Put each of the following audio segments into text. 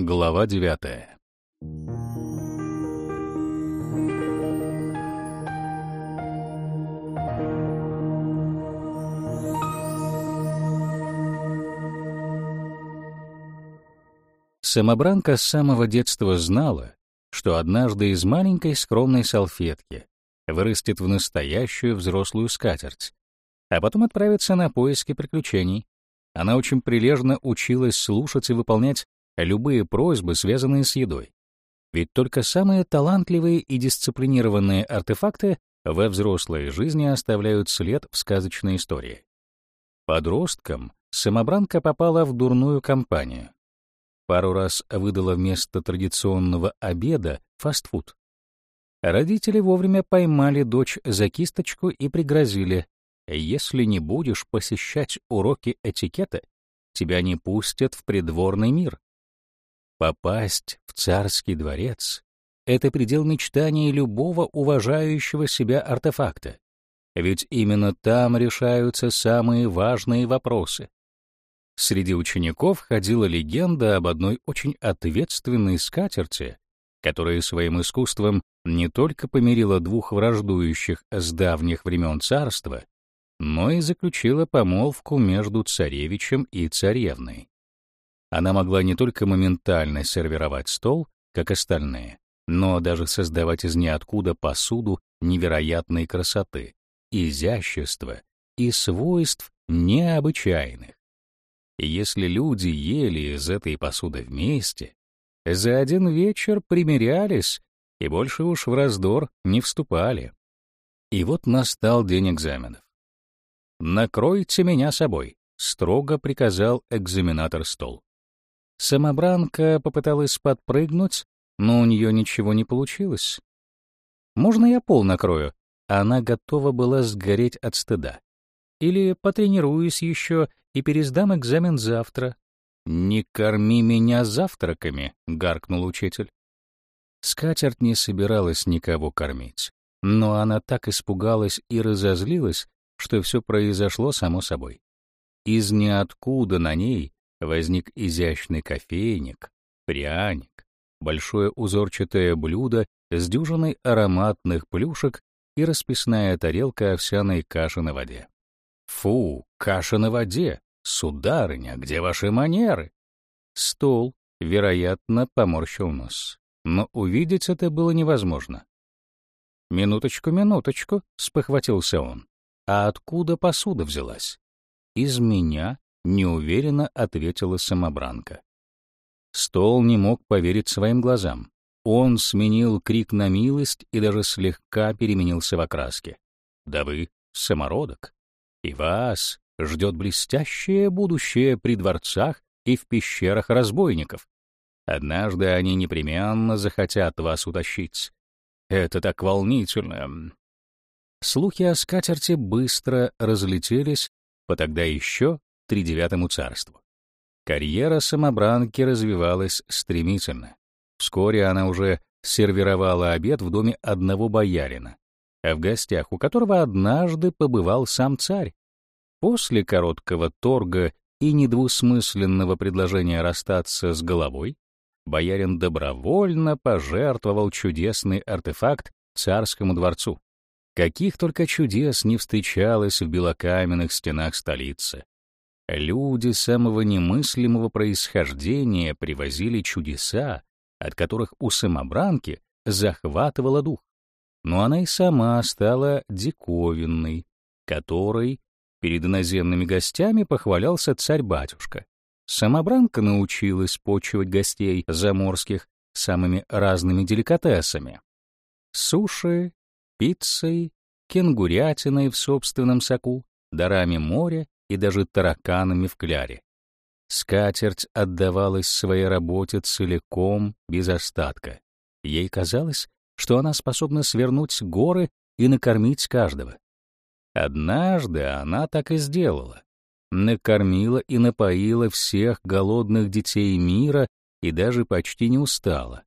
Глава девятая. Самобранка с самого детства знала, что однажды из маленькой скромной салфетки вырастет в настоящую взрослую скатерть, а потом отправится на поиски приключений. Она очень прилежно училась слушать и выполнять любые просьбы, связанные с едой. Ведь только самые талантливые и дисциплинированные артефакты во взрослой жизни оставляют след в сказочной истории. Подростком самобранка попала в дурную компанию. Пару раз выдала вместо традиционного обеда фастфуд. Родители вовремя поймали дочь за кисточку и пригрозили, если не будешь посещать уроки этикета, тебя не пустят в придворный мир. Попасть в царский дворец — это предел мечтаний любого уважающего себя артефакта. Ведь именно там решаются самые важные вопросы. Среди учеников ходила легенда об одной очень ответственной скатерти, которая своим искусством не только помирила двух враждующих с давних времен царства, но и заключила помолвку между царевичем и царевной. Она могла не только моментально сервировать стол, как остальные, но даже создавать из ниоткуда посуду невероятной красоты, изящества и свойств необычайных. И если люди ели из этой посуды вместе, за один вечер примирялись и больше уж в раздор не вступали. И вот настал день экзаменов. «Накройте меня собой», — строго приказал экзаменатор стол. Самобранка попыталась подпрыгнуть, но у нее ничего не получилось. «Можно я пол накрою?» Она готова была сгореть от стыда. Или потренируюсь еще и пересдам экзамен завтра. «Не корми меня завтраками», — гаркнул учитель. Скатерть не собиралась никого кормить, но она так испугалась и разозлилась, что все произошло само собой. Из ниоткуда на ней возник изящный кофейник, пряник, большое узорчатое блюдо с дюжиной ароматных плюшек и расписная тарелка овсяной каши на воде. Фу, каша на воде! Сударыня, где ваши манеры? Стол, вероятно, поморщил нос. Но увидеть это было невозможно. «Минуточку, минуточку», — спохватился он. «А откуда посуда взялась?» «Из меня», — неуверенно ответила самобранка. Стол не мог поверить своим глазам. Он сменил крик на милость и даже слегка переменился в окраске. «Да вы самородок!» И вас ждет блестящее будущее при дворцах и в пещерах разбойников. Однажды они непременно захотят вас утащить. Это так волнительно. Слухи о скатерти быстро разлетелись по тогда еще тридевятому царству. Карьера самобранки развивалась стремительно. Вскоре она уже сервировала обед в доме одного боярина, а в гостях у которого однажды побывал сам царь. После короткого торга и недвусмысленного предложения расстаться с головой, боярин добровольно пожертвовал чудесный артефакт царскому дворцу. Каких только чудес не встречалось в белокаменных стенах столицы. Люди самого немыслимого происхождения привозили чудеса, от которых у самобранки захватывало дух но она и сама стала диковинной, которой перед иноземными гостями похвалялся царь-батюшка. Самобранка научилась почивать гостей заморских самыми разными деликатесами. Суши, пиццей, кенгурятиной в собственном соку, дарами моря и даже тараканами в кляре. Скатерть отдавалась своей работе целиком, без остатка. Ей казалось, что она способна свернуть горы и накормить каждого. Однажды она так и сделала. Накормила и напоила всех голодных детей мира и даже почти не устала.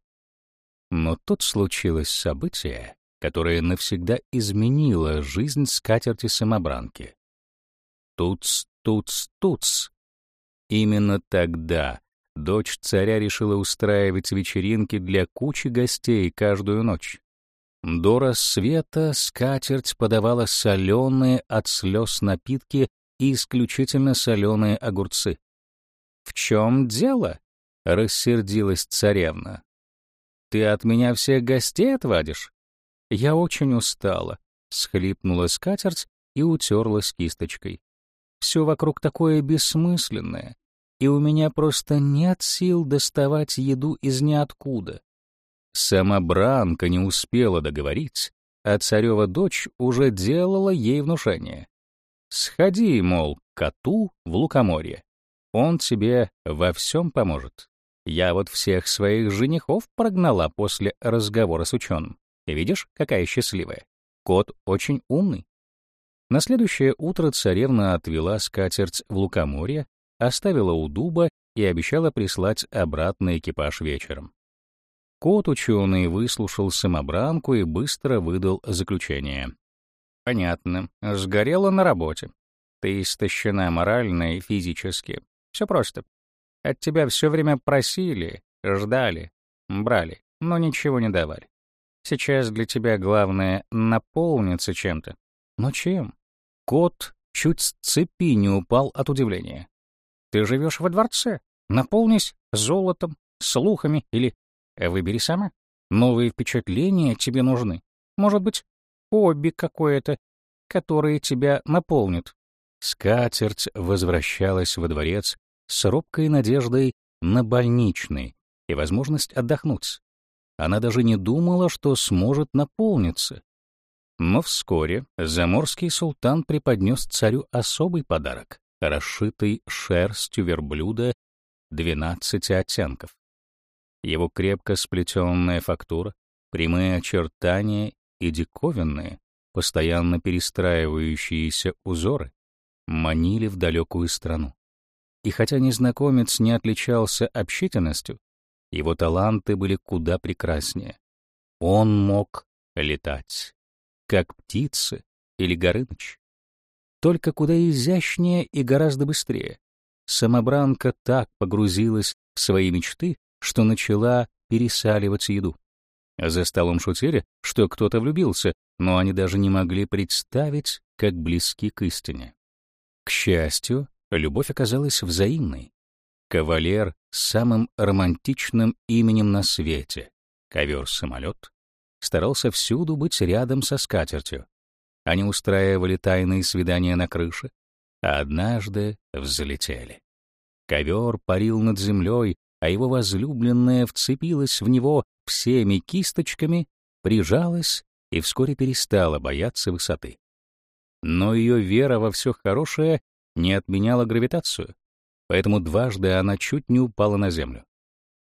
Но тут случилось событие, которое навсегда изменило жизнь скатерти-самобранки. Туц, туц, туц. Именно тогда дочь царя решила устраивать вечеринки для кучи гостей каждую ночь. До рассвета скатерть подавала соленые от слез напитки и исключительно соленые огурцы. «В чем дело?» — рассердилась царевна. «Ты от меня всех гостей отвадишь?» «Я очень устала», — схлипнула скатерть и утерлась кисточкой. «Все вокруг такое бессмысленное, и у меня просто нет сил доставать еду из ниоткуда». Сама Бранка не успела договорить, а царева дочь уже делала ей внушение. «Сходи, мол, к коту в лукоморье. Он тебе во всем поможет. Я вот всех своих женихов прогнала после разговора с ученым. Видишь, какая счастливая. Кот очень умный. На следующее утро царевна отвела скатерть в лукоморье, оставила у дуба и обещала прислать обратно экипаж вечером. Кот ученый выслушал самобранку и быстро выдал заключение. «Понятно. Сгорела на работе. Ты истощена морально и физически. Все просто. От тебя все время просили, ждали, брали, но ничего не давали. Сейчас для тебя главное наполниться чем-то. Но чем? Кот чуть с цепи не упал от удивления. Ты живешь во дворце. Наполнись золотом, слухами или... Выбери сама. Новые впечатления тебе нужны. Может быть, хобби какое-то, которое тебя наполнит. Скатерть возвращалась во дворец с робкой надеждой на больничный и возможность отдохнуть. Она даже не думала, что сможет наполниться. Но вскоре заморский султан преподнес царю особый подарок, расшитый шерстью верблюда 12 оттенков. Его крепко сплетенная фактура, прямые очертания и диковинные, постоянно перестраивающиеся узоры манили в далекую страну. И хотя незнакомец не отличался общительностью, его таланты были куда прекраснее. Он мог летать, как птицы или горыныч. Только куда изящнее и гораздо быстрее. Самобранка так погрузилась в свои мечты, что начала пересаливать еду. За столом шутили, что кто-то влюбился, но они даже не могли представить, как близки к истине. К счастью, любовь оказалась взаимной. Кавалер с самым романтичным именем на свете, ковер-самолет, старался всюду быть рядом со скатертью. Они устраивали тайные свидания на крыше, а однажды взлетели. Ковер парил над землей, а его возлюбленная вцепилась в него всеми кисточками, прижалась и вскоре перестала бояться высоты. Но ее вера во все хорошее не отменяла гравитацию, поэтому дважды она чуть не упала на землю.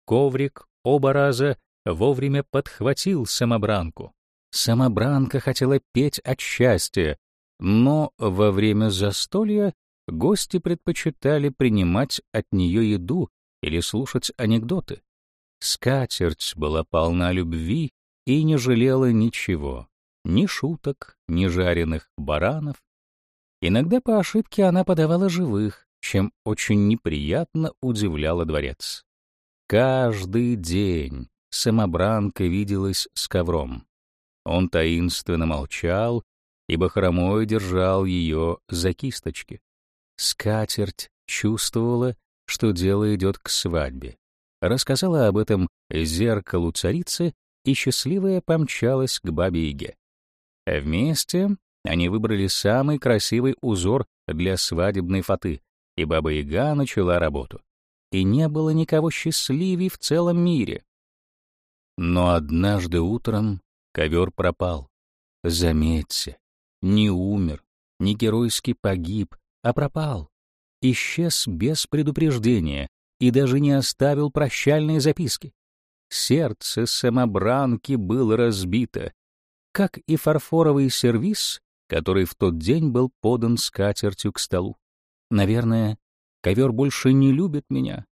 Коврик оба раза вовремя подхватил самобранку. Самобранка хотела петь от счастья, но во время застолья гости предпочитали принимать от нее еду или слушать анекдоты. Скатерть была полна любви и не жалела ничего, ни шуток, ни жареных баранов, Иногда по ошибке она подавала живых, чем очень неприятно удивляла дворец. Каждый день самобранка виделась с ковром. Он таинственно молчал, ибо хромой держал ее за кисточки. Скатерть чувствовала, что дело идет к свадьбе. Рассказала об этом зеркалу царицы, и счастливая помчалась к бабе-яге. Вместе они выбрали самый красивый узор для свадебной фаты, и Баба-Яга начала работу. И не было никого счастливей в целом мире. Но однажды утром ковер пропал. Заметьте, не умер, не геройски погиб, а пропал. Исчез без предупреждения и даже не оставил прощальной записки. Сердце самобранки было разбито, как и фарфоровый сервиз который в тот день был подан скатертью к столу. Наверное, ковер больше не любит меня.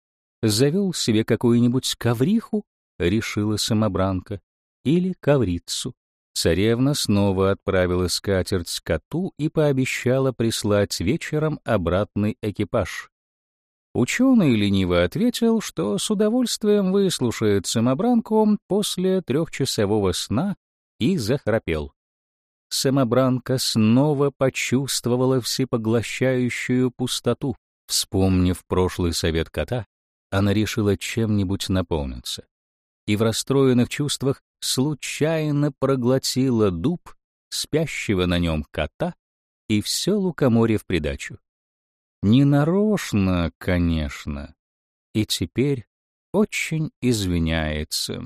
Завел себе какую-нибудь ковриху, решила самобранка, или коврицу. Царевна снова отправила скатерть коту и пообещала прислать вечером обратный экипаж. Ученый лениво ответил, что с удовольствием выслушает самобранку после трехчасового сна и захрапел. Самобранка снова почувствовала всепоглощающую пустоту. Вспомнив прошлый совет кота, она решила чем-нибудь наполниться. И в расстроенных чувствах случайно проглотила дуб, спящего на нем кота, и все лукоморье в придачу. Ненарочно, конечно. И теперь очень извиняется.